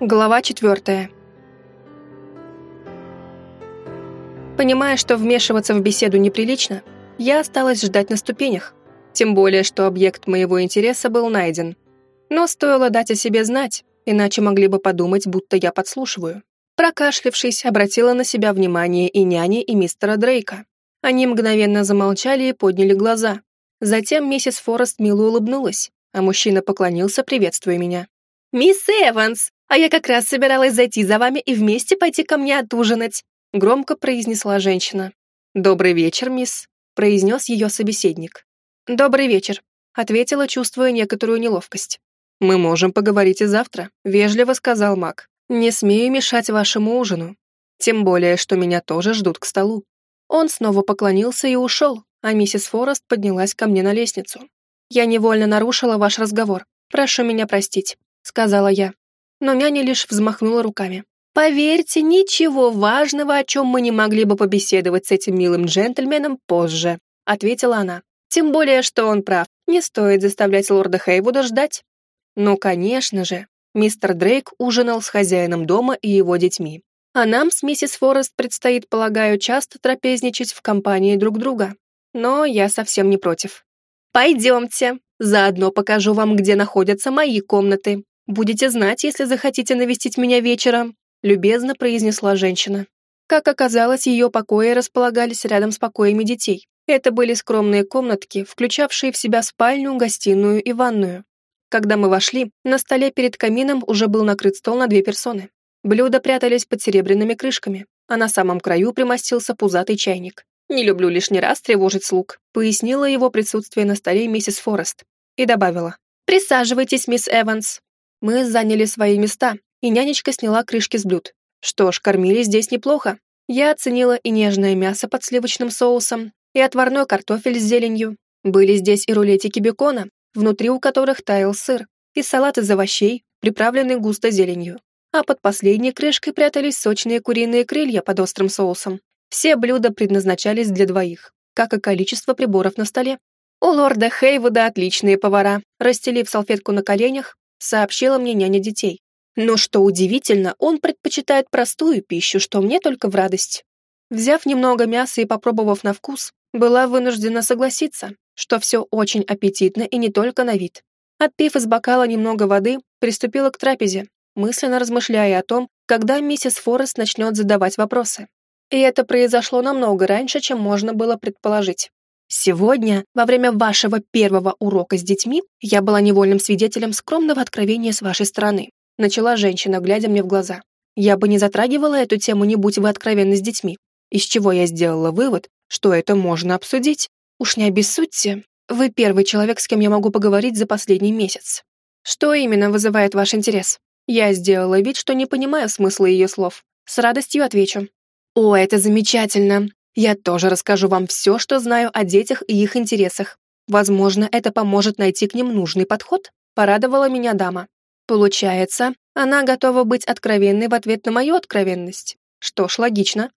Глава четвертая. Понимая, что вмешиваться в беседу неприлично, я осталась ждать на ступенях, тем более, что объект моего интереса был найден. Но стоило дать о себе знать, иначе могли бы подумать, будто я подслушиваю. Прокашлившись, обратила на себя внимание и няни, и мистера Дрейка. Они мгновенно замолчали и подняли глаза. Затем миссис Форест мило улыбнулась, а мужчина поклонился, приветствуя меня. «Мисс Эванс, а я как раз собиралась зайти за вами и вместе пойти ко мне отужинать», громко произнесла женщина. «Добрый вечер, мисс», произнес ее собеседник. «Добрый вечер», ответила, чувствуя некоторую неловкость. «Мы можем поговорить и завтра», вежливо сказал маг. «Не смею мешать вашему ужину. Тем более, что меня тоже ждут к столу». Он снова поклонился и ушел, а миссис Форест поднялась ко мне на лестницу. «Я невольно нарушила ваш разговор. Прошу меня простить», — сказала я но няня лишь взмахнула руками. «Поверьте, ничего важного, о чем мы не могли бы побеседовать с этим милым джентльменом позже», ответила она. «Тем более, что он прав. Не стоит заставлять лорда Хейвуда ждать». Ну, конечно же, мистер Дрейк ужинал с хозяином дома и его детьми. А нам с миссис Форест предстоит, полагаю, часто трапезничать в компании друг друга. Но я совсем не против. «Пойдемте, заодно покажу вам, где находятся мои комнаты», «Будете знать, если захотите навестить меня вечером», — любезно произнесла женщина. Как оказалось, ее покои располагались рядом с покоями детей. Это были скромные комнатки, включавшие в себя спальню, гостиную и ванную. Когда мы вошли, на столе перед камином уже был накрыт стол на две персоны. Блюда прятались под серебряными крышками, а на самом краю примостился пузатый чайник. «Не люблю лишний раз тревожить слуг», пояснила его присутствие на столе миссис Форест и добавила. «Присаживайтесь, мисс Эванс. Мы заняли свои места, и нянечка сняла крышки с блюд. Что ж, кормили здесь неплохо. Я оценила и нежное мясо под сливочным соусом, и отварной картофель с зеленью. Были здесь и рулетики бекона, внутри у которых таял сыр, и салат из овощей, приправленный густо зеленью. А под последней крышкой прятались сочные куриные крылья под острым соусом. Все блюда предназначались для двоих, как и количество приборов на столе. У лорда Хейвуда отличные повара. Расстелив салфетку на коленях, сообщила мне няня детей. Но что удивительно, он предпочитает простую пищу, что мне только в радость. Взяв немного мяса и попробовав на вкус, была вынуждена согласиться, что все очень аппетитно и не только на вид. Отпив из бокала немного воды, приступила к трапезе, мысленно размышляя о том, когда миссис Форест начнет задавать вопросы. И это произошло намного раньше, чем можно было предположить. Сегодня, во время вашего первого урока с детьми, я была невольным свидетелем скромного откровения с вашей стороны. Начала женщина, глядя мне в глаза. Я бы не затрагивала эту тему, не будь вы откровенны с детьми. Из чего я сделала вывод, что это можно обсудить. Уж не обессудьте. Вы первый человек, с кем я могу поговорить за последний месяц. Что именно вызывает ваш интерес? Я сделала вид, что не понимаю смысла ее слов. С радостью отвечу. О, это замечательно. Я тоже расскажу вам все, что знаю о детях и их интересах. Возможно, это поможет найти к ним нужный подход», — порадовала меня дама. Получается, она готова быть откровенной в ответ на мою откровенность. Что ж, логично.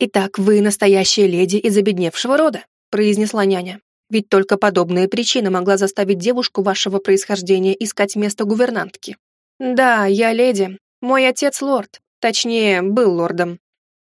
«Итак, вы настоящая леди из обедневшего рода», — произнесла няня. «Ведь только подобная причина могла заставить девушку вашего происхождения искать место гувернантки». «Да, я леди. Мой отец лорд. Точнее, был лордом.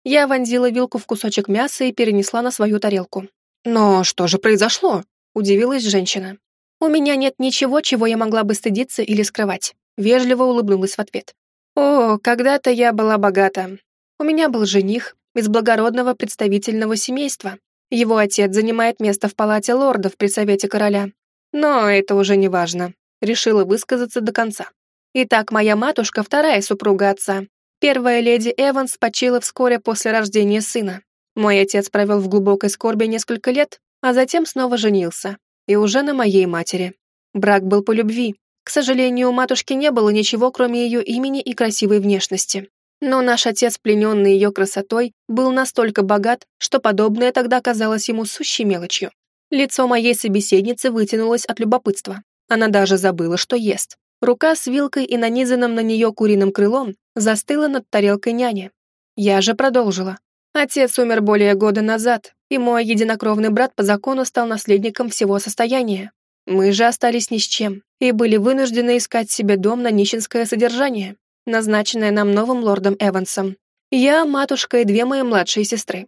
Я вонзила вилку в кусочек мяса и перенесла на свою тарелку. «Но что же произошло?» – удивилась женщина. «У меня нет ничего, чего я могла бы стыдиться или скрывать», – вежливо улыбнулась в ответ. «О, когда-то я была богата. У меня был жених из благородного представительного семейства. Его отец занимает место в палате лордов при совете короля. Но это уже не важно. Решила высказаться до конца. Итак, моя матушка – вторая супруга отца, Первая леди Эванс почила вскоре после рождения сына. Мой отец провел в глубокой скорби несколько лет, а затем снова женился. И уже на моей матери. Брак был по любви. К сожалению, у матушки не было ничего, кроме ее имени и красивой внешности. Но наш отец, плененный ее красотой, был настолько богат, что подобное тогда казалось ему сущей мелочью. Лицо моей собеседницы вытянулось от любопытства. Она даже забыла, что ест. Рука с вилкой и нанизанным на нее куриным крылом застыла над тарелкой няни. Я же продолжила. Отец умер более года назад, и мой единокровный брат по закону стал наследником всего состояния. Мы же остались ни с чем и были вынуждены искать себе дом на нищенское содержание. назначенная нам новым лордом Эвансом. Я, матушка и две мои младшие сестры.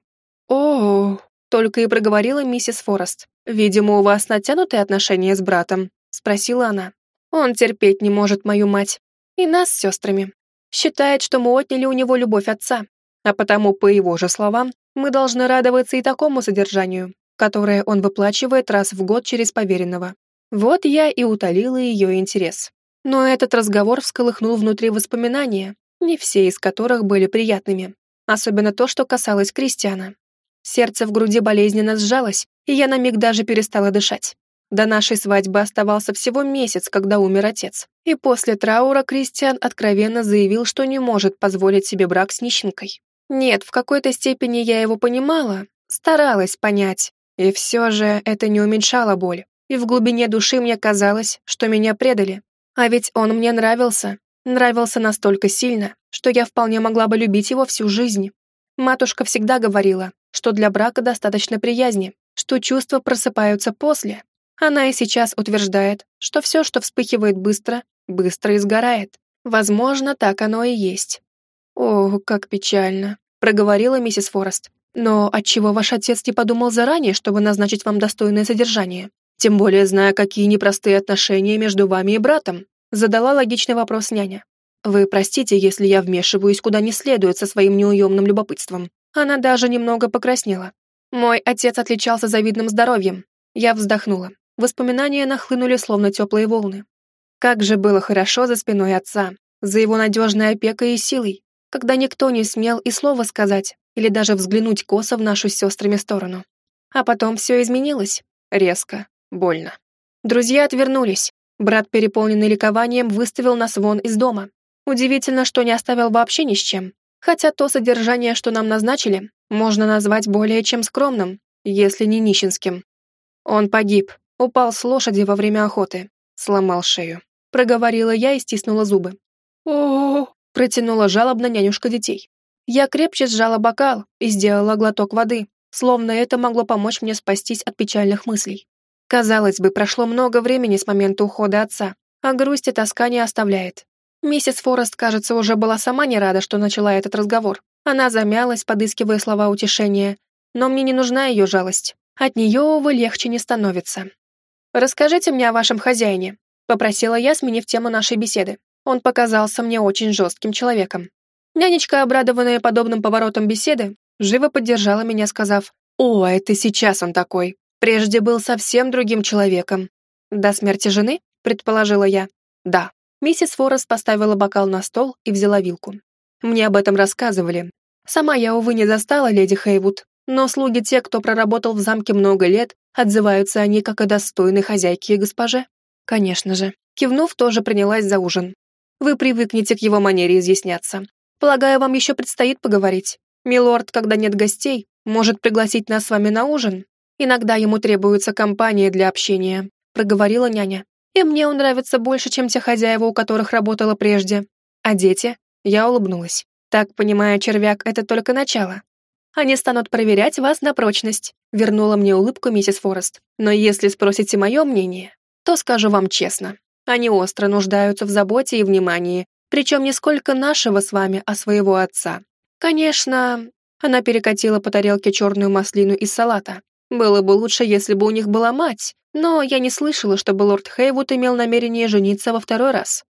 О, только и проговорила миссис Форест. «Видимо, у вас натянутые отношения с братом?» — спросила она. «Он терпеть не может мою мать. И нас с сестрами. Считает, что мы отняли у него любовь отца. А потому, по его же словам, мы должны радоваться и такому содержанию, которое он выплачивает раз в год через поверенного. Вот я и утолила ее интерес. Но этот разговор всколыхнул внутри воспоминания, не все из которых были приятными. Особенно то, что касалось Кристиана. Сердце в груди болезненно сжалось, и я на миг даже перестала дышать. До нашей свадьбы оставался всего месяц, когда умер отец. И после траура Кристиан откровенно заявил, что не может позволить себе брак с нищенкой. Нет, в какой-то степени я его понимала, старалась понять. И все же это не уменьшало боль. И в глубине души мне казалось, что меня предали. А ведь он мне нравился. Нравился настолько сильно, что я вполне могла бы любить его всю жизнь. Матушка всегда говорила, что для брака достаточно приязни, что чувства просыпаются после. Она и сейчас утверждает, что все, что вспыхивает быстро, быстро изгорает. Возможно, так оно и есть. «О, как печально», — проговорила миссис Форест. «Но отчего ваш отец не подумал заранее, чтобы назначить вам достойное содержание? Тем более, зная, какие непростые отношения между вами и братом», — задала логичный вопрос няня. «Вы простите, если я вмешиваюсь куда не следует со своим неуемным любопытством. Она даже немного покраснела. Мой отец отличался завидным здоровьем. Я вздохнула. Воспоминания нахлынули, словно теплые волны. Как же было хорошо за спиной отца, за его надежной опекой и силой, когда никто не смел и слова сказать или даже взглянуть косо в нашу с сестрами сторону. А потом все изменилось. Резко, больно. Друзья отвернулись. Брат, переполненный ликованием, выставил нас вон из дома. Удивительно, что не оставил вообще ни с чем. Хотя то содержание, что нам назначили, можно назвать более чем скромным, если не нищенским. Он погиб, упал с лошади во время охоты, сломал шею. Проговорила я и стиснула зубы. о, протянула жалобно нянюшка детей. Я крепче сжала бокал и сделала глоток воды, словно это могло помочь мне спастись от печальных мыслей. Казалось бы, прошло много времени с момента ухода отца, а грусть и тоска не оставляет. Миссис Форест, кажется, уже была сама не рада, что начала этот разговор. Она замялась, подыскивая слова утешения, но мне не нужна ее жалость. От нее, увы, легче не становится. «Расскажите мне о вашем хозяине», — попросила я, сменив тему нашей беседы. Он показался мне очень жестким человеком. Нянечка, обрадованная подобным поворотом беседы, живо поддержала меня, сказав, «О, это сейчас он такой. Прежде был совсем другим человеком». «До смерти жены?» — предположила я. «Да». Миссис Форест поставила бокал на стол и взяла вилку. Мне об этом рассказывали. Сама я, увы, не застала леди Хейвуд, но слуги те, кто проработал в замке много лет, отзываются они как о достойной хозяйке и госпоже. Конечно же. Кивнув, тоже принялась за ужин. Вы привыкнете к его манере изъясняться. Полагаю, вам еще предстоит поговорить. Милорд, когда нет гостей, может пригласить нас с вами на ужин. Иногда ему требуется компания для общения», — проговорила няня. И мне он нравится больше, чем те хозяева, у которых работала прежде. А дети? Я улыбнулась. Так, понимаю, червяк — это только начало. Они станут проверять вас на прочность, вернула мне улыбку миссис Форест. Но если спросите мое мнение, то скажу вам честно. Они остро нуждаются в заботе и внимании, причем не сколько нашего с вами, а своего отца. Конечно, она перекатила по тарелке черную маслину из салата. Было бы лучше, если бы у них была мать, но я не слышала, чтобы лорд Хейвуд имел намерение жениться во второй раз.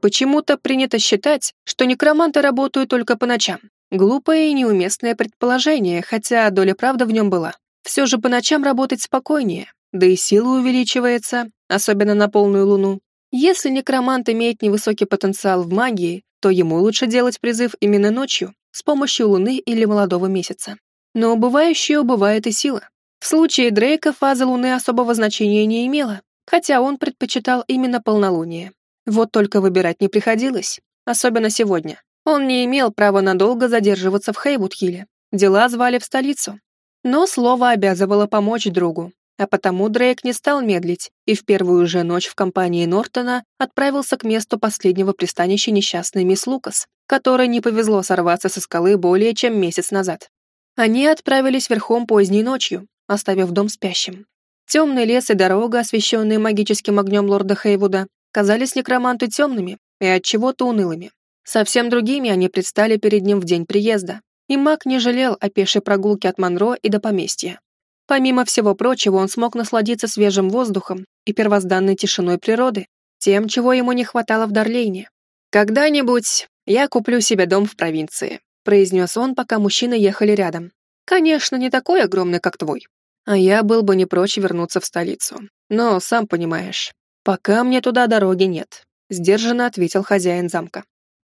Почему-то принято считать, что некроманты работают только по ночам. Глупое и неуместное предположение, хотя доля правды в нем была. Все же по ночам работать спокойнее, да и сила увеличивается, особенно на полную луну. Если некромант имеет невысокий потенциал в магии, то ему лучше делать призыв именно ночью, с помощью луны или молодого месяца но убывающей убывает и сила. В случае Дрейка фаза Луны особого значения не имела, хотя он предпочитал именно полнолуние. Вот только выбирать не приходилось, особенно сегодня. Он не имел права надолго задерживаться в Хейвудхилле. Дела звали в столицу. Но слово обязывало помочь другу, а потому Дрейк не стал медлить и в первую же ночь в компании Нортона отправился к месту последнего пристанища несчастной мисс Лукас, которой не повезло сорваться со скалы более чем месяц назад. Они отправились верхом поздней ночью, оставив дом спящим. Темный лес и дорога, освещенные магическим огнем лорда Хейвуда, казались некроманту темными и от чего-то унылыми. Совсем другими они предстали перед ним в день приезда, и маг не жалел о пешей прогулке от Монро и до поместья. Помимо всего прочего, он смог насладиться свежим воздухом и первозданной тишиной природы, тем, чего ему не хватало в Дарлейне. «Когда-нибудь я куплю себе дом в провинции», произнес он, пока мужчины ехали рядом. «Конечно, не такой огромный, как твой. А я был бы не прочь вернуться в столицу. Но, сам понимаешь, пока мне туда дороги нет», сдержанно ответил хозяин замка.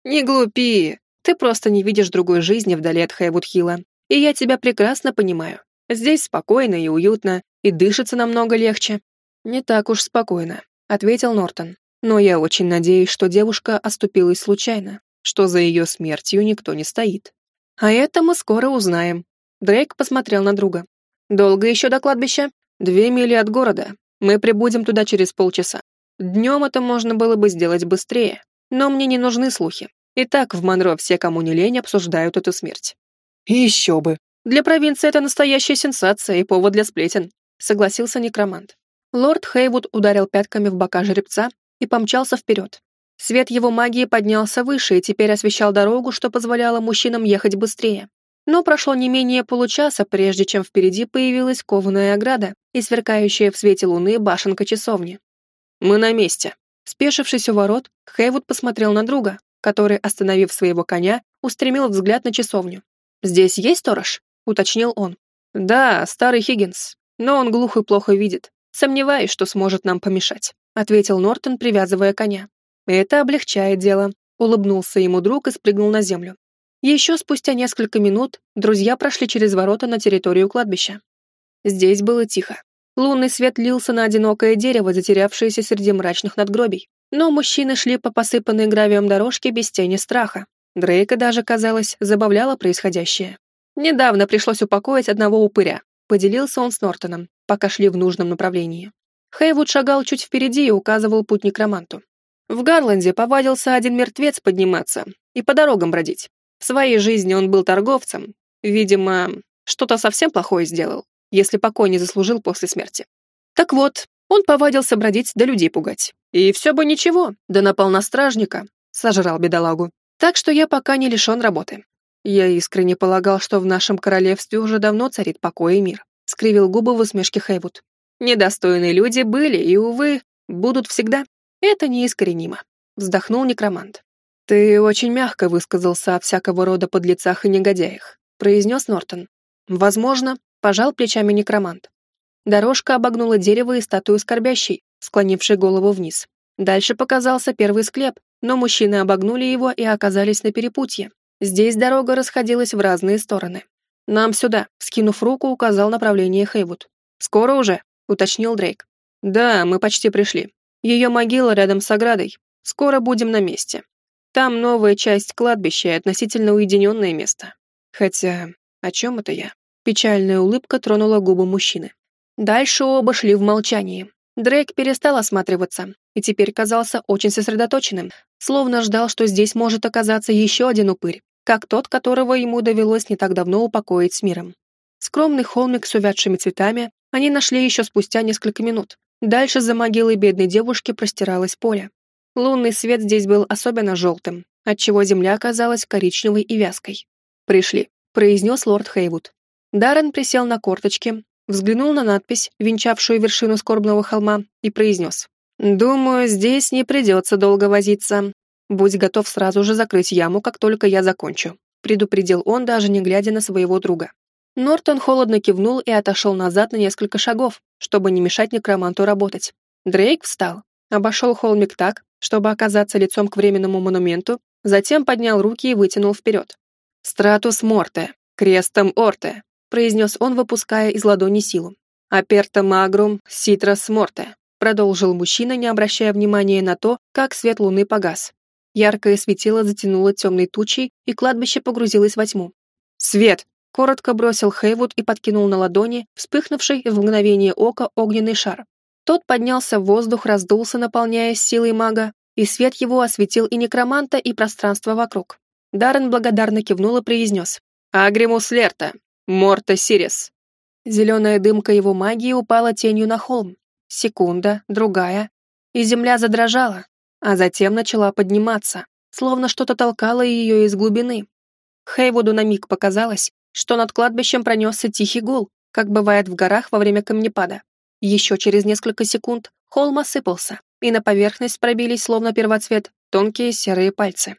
«Не глупи, ты просто не видишь другой жизни вдали от Хайвудхилла, и я тебя прекрасно понимаю. Здесь спокойно и уютно, и дышится намного легче». «Не так уж спокойно», — ответил Нортон. «Но я очень надеюсь, что девушка оступилась случайно, что за ее смертью никто не стоит. А это мы скоро узнаем». Дрейк посмотрел на друга. «Долго еще до кладбища? Две мили от города. Мы прибудем туда через полчаса. Днем это можно было бы сделать быстрее, но мне не нужны слухи. И так в Монро все, кому не лень, обсуждают эту смерть». «Еще бы», для провинции это настоящая сенсация и повод для сплетен», — согласился некромант. Лорд Хейвуд ударил пятками в бока жеребца и помчался вперед. Свет его магии поднялся выше и теперь освещал дорогу, что позволяло мужчинам ехать быстрее. Но прошло не менее получаса, прежде чем впереди появилась кованая ограда и сверкающая в свете луны башенка часовни. «Мы на месте». Спешившись у ворот, Хейвуд посмотрел на друга, который, остановив своего коня, устремил взгляд на часовню. «Здесь есть сторож?» уточнил он. «Да, старый Хиггинс, но он глух и плохо видит. Сомневаюсь, что сможет нам помешать», ответил Нортон, привязывая коня. «Это облегчает дело», улыбнулся ему друг и спрыгнул на землю. Еще спустя несколько минут друзья прошли через ворота на территорию кладбища. Здесь было тихо. Лунный свет лился на одинокое дерево, затерявшееся среди мрачных надгробий. Но мужчины шли по посыпанной гравием дорожке без тени страха. Дрейка даже, казалось, забавляло происходящее. Недавно пришлось упокоить одного упыря. Поделился он с Нортоном, пока шли в нужном направлении. Хейвуд шагал чуть впереди и указывал путь некроманту. В Гарланде повадился один мертвец подниматься и по дорогам бродить. В своей жизни он был торговцем. Видимо, что-то совсем плохое сделал, если покой не заслужил после смерти. Так вот, он повадился бродить да людей пугать. И все бы ничего, да напал на стражника, сожрал бедолагу. Так что я пока не лишен работы. «Я искренне полагал, что в нашем королевстве уже давно царит покой и мир», — скривил губы в усмешке Хейвуд. «Недостойные люди были и, увы, будут всегда. Это неискоренимо», — вздохнул некромант. «Ты очень мягко высказался о всякого рода подлецах и негодяях», — произнес Нортон. «Возможно», — пожал плечами некромант. Дорожка обогнула дерево и статую скорбящей, склонившей голову вниз. Дальше показался первый склеп, но мужчины обогнули его и оказались на перепутье, Здесь дорога расходилась в разные стороны. «Нам сюда», — скинув руку, указал направление Хейвуд. «Скоро уже», — уточнил Дрейк. «Да, мы почти пришли. Ее могила рядом с оградой. Скоро будем на месте. Там новая часть кладбища и относительно уединенное место. Хотя, о чем это я?» Печальная улыбка тронула губы мужчины. Дальше оба шли в молчании. Дрейк перестал осматриваться и теперь казался очень сосредоточенным, словно ждал, что здесь может оказаться еще один упырь как тот, которого ему довелось не так давно упокоить с миром. Скромный холмик с увядшими цветами они нашли еще спустя несколько минут. Дальше за могилой бедной девушки простиралось поле. Лунный свет здесь был особенно желтым, отчего земля оказалась коричневой и вязкой. «Пришли», — произнес лорд Хейвуд. Даррен присел на корточки, взглянул на надпись, венчавшую вершину скорбного холма, и произнес. «Думаю, здесь не придется долго возиться. «Будь готов сразу же закрыть яму, как только я закончу», предупредил он, даже не глядя на своего друга. Нортон холодно кивнул и отошел назад на несколько шагов, чтобы не мешать некроманту работать. Дрейк встал, обошел холмик так, чтобы оказаться лицом к временному монументу, затем поднял руки и вытянул вперед. «Стратус морте, крестом орте», произнес он, выпуская из ладони силу. «Аперта магрум ситрас морте», продолжил мужчина, не обращая внимания на то, как свет луны погас. Яркое светило затянуло темной тучей, и кладбище погрузилось во тьму. «Свет!» — коротко бросил Хейвуд и подкинул на ладони вспыхнувший в мгновение ока огненный шар. Тот поднялся в воздух, раздулся, наполняясь силой мага, и свет его осветил и некроманта, и пространство вокруг. Даррен благодарно кивнул и произнес. «Агримус Лерта! Морта Сирис!» Зеленая дымка его магии упала тенью на холм. Секунда, другая, и земля задрожала, а затем начала подниматься, словно что-то толкало ее из глубины. Хейвуду на миг показалось, что над кладбищем пронесся тихий гул, как бывает в горах во время камнепада. Еще через несколько секунд холм осыпался, и на поверхность пробились, словно первоцвет, тонкие серые пальцы.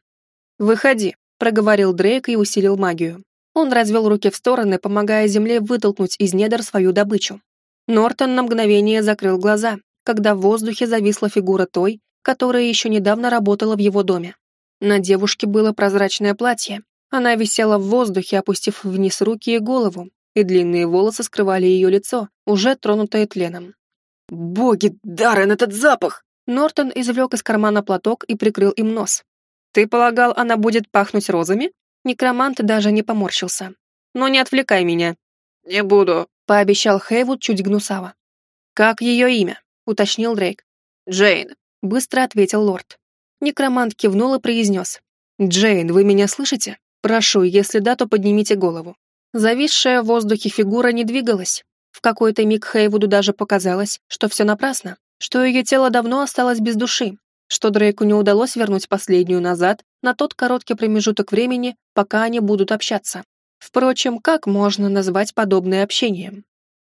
«Выходи», — проговорил Дрейк и усилил магию. Он развел руки в стороны, помогая земле вытолкнуть из недр свою добычу. Нортон на мгновение закрыл глаза, когда в воздухе зависла фигура той, которая еще недавно работала в его доме. На девушке было прозрачное платье. Она висела в воздухе, опустив вниз руки и голову, и длинные волосы скрывали ее лицо, уже тронутое тленом. «Боги, Даррен, этот запах!» Нортон извлек из кармана платок и прикрыл им нос. «Ты полагал, она будет пахнуть розами?» Некромант даже не поморщился. «Но не отвлекай меня». «Не буду», — пообещал Хейвуд чуть гнусаво. «Как ее имя?» — уточнил Дрейк. «Джейн», — быстро ответил лорд. Некромант кивнул и произнес. «Джейн, вы меня слышите? Прошу, если да, то поднимите голову». Зависшая в воздухе фигура не двигалась. В какой-то миг Хейвуду даже показалось, что все напрасно, что ее тело давно осталось без души, что Дрейку не удалось вернуть последнюю назад на тот короткий промежуток времени, пока они будут общаться. Впрочем, как можно назвать подобное общением?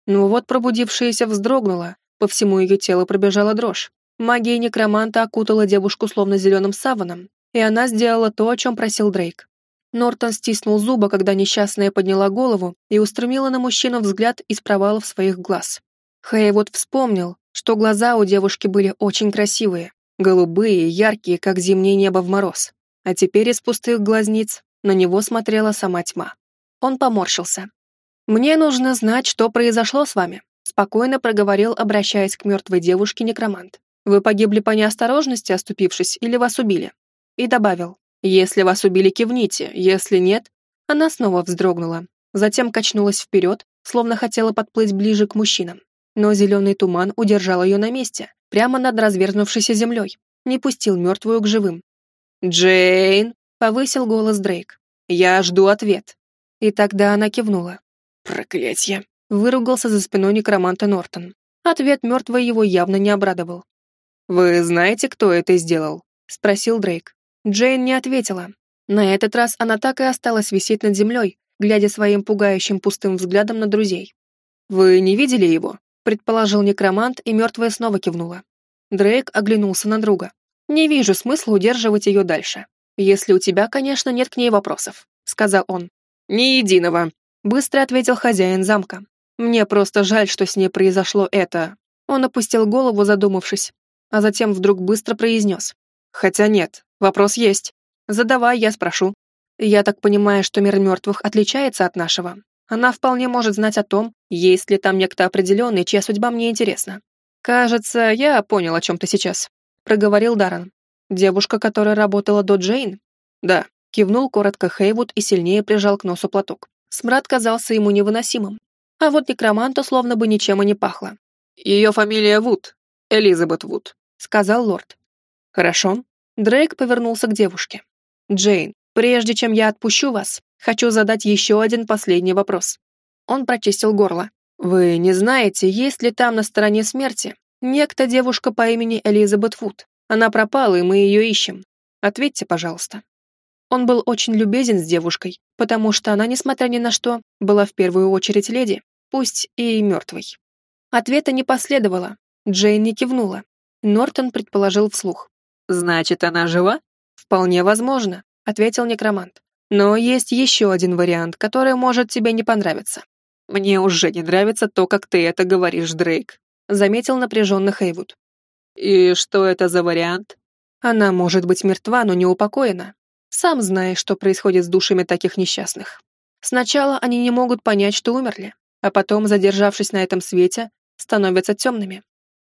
Ну вот пробудившаяся вздрогнула, по всему ее телу пробежала дрожь. Магия некроманта окутала девушку словно зеленым саваном, и она сделала то, о чем просил Дрейк. Нортон стиснул зубы, когда несчастная подняла голову и устремила на мужчину взгляд из провалов своих глаз. Хэй вот вспомнил, что глаза у девушки были очень красивые, голубые, яркие, как зимнее небо в мороз. А теперь из пустых глазниц на него смотрела сама тьма. Он поморщился. «Мне нужно знать, что произошло с вами», спокойно проговорил, обращаясь к мертвой девушке некромант. «Вы погибли по неосторожности, оступившись, или вас убили?» И добавил, «Если вас убили, кивните, если нет...» Она снова вздрогнула, затем качнулась вперед, словно хотела подплыть ближе к мужчинам но зеленый туман удержал ее на месте, прямо над разверзнувшейся землей, не пустил мертвую к живым. «Джейн!» — повысил голос Дрейк. «Я жду ответ». И тогда она кивнула. «Проклятье!» — выругался за спиной некроманта Нортон. Ответ мертвой его явно не обрадовал. «Вы знаете, кто это сделал?» — спросил Дрейк. Джейн не ответила. На этот раз она так и осталась висеть над землей, глядя своим пугающим пустым взглядом на друзей. «Вы не видели его?» предположил некромант, и мертвая снова кивнула. Дрейк оглянулся на друга. «Не вижу смысла удерживать ее дальше. Если у тебя, конечно, нет к ней вопросов», — сказал он. «Ни единого», — быстро ответил хозяин замка. «Мне просто жаль, что с ней произошло это». Он опустил голову, задумавшись, а затем вдруг быстро произнес. «Хотя нет, вопрос есть. Задавай, я спрошу. Я так понимаю, что мир мертвых отличается от нашего. Она вполне может знать о том, есть ли там некто определенный, чья судьба мне интересна. «Кажется, я понял, о чем ты сейчас», — проговорил Даррен. «Девушка, которая работала до Джейн?» «Да», — кивнул коротко Хейвуд и сильнее прижал к носу платок. Смрад казался ему невыносимым. А вот некроманту словно бы ничем и не пахло. «Ее фамилия Вуд, Элизабет Вуд», — сказал лорд. «Хорошо». Дрейк повернулся к девушке. «Джейн, прежде чем я отпущу вас, Хочу задать еще один последний вопрос. Он прочистил горло. Вы не знаете, есть ли там на стороне смерти некто девушка по имени Элизабет Вуд? Она пропала, и мы ее ищем. Ответьте, пожалуйста. Он был очень любезен с девушкой, потому что она, несмотря ни на что, была в первую очередь леди, пусть и мертвой. Ответа не последовало. Джейн не кивнула. Нортон предположил вслух. «Значит, она жива?» «Вполне возможно», — ответил некромант. Но есть еще один вариант, который может тебе не понравиться. Мне уже не нравится то, как ты это говоришь, Дрейк, заметил напряженно Хейвуд. И что это за вариант? Она может быть мертва, но не упокоена. Сам знаешь, что происходит с душами таких несчастных. Сначала они не могут понять, что умерли, а потом, задержавшись на этом свете, становятся темными.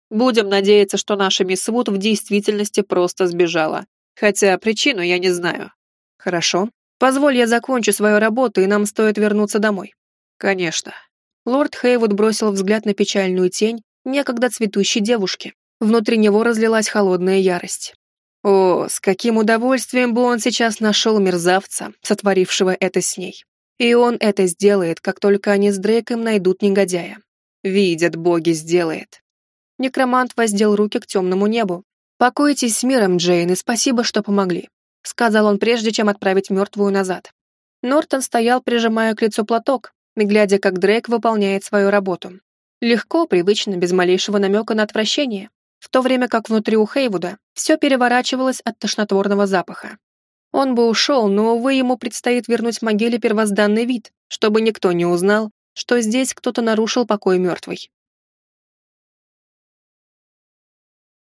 Будем надеяться, что наша мисс Вуд в действительности просто сбежала. Хотя причину я не знаю. Хорошо. Позволь, я закончу свою работу, и нам стоит вернуться домой». «Конечно». Лорд Хейвуд бросил взгляд на печальную тень некогда цветущей девушки. Внутри него разлилась холодная ярость. О, с каким удовольствием бы он сейчас нашел мерзавца, сотворившего это с ней. И он это сделает, как только они с Дрейком найдут негодяя. Видят боги, сделает. Некромант воздел руки к темному небу. «Покойтесь с миром, Джейн, и спасибо, что помогли», — сказал он, прежде чем отправить мертвую назад. Нортон стоял, прижимая к лицу платок, глядя, как Дрейк выполняет свою работу. Легко, привычно, без малейшего намека на отвращение, в то время как внутри у Хейвуда все переворачивалось от тошнотворного запаха. Он бы ушел, но, увы, ему предстоит вернуть могиле первозданный вид, чтобы никто не узнал, что здесь кто-то нарушил покой мертвой.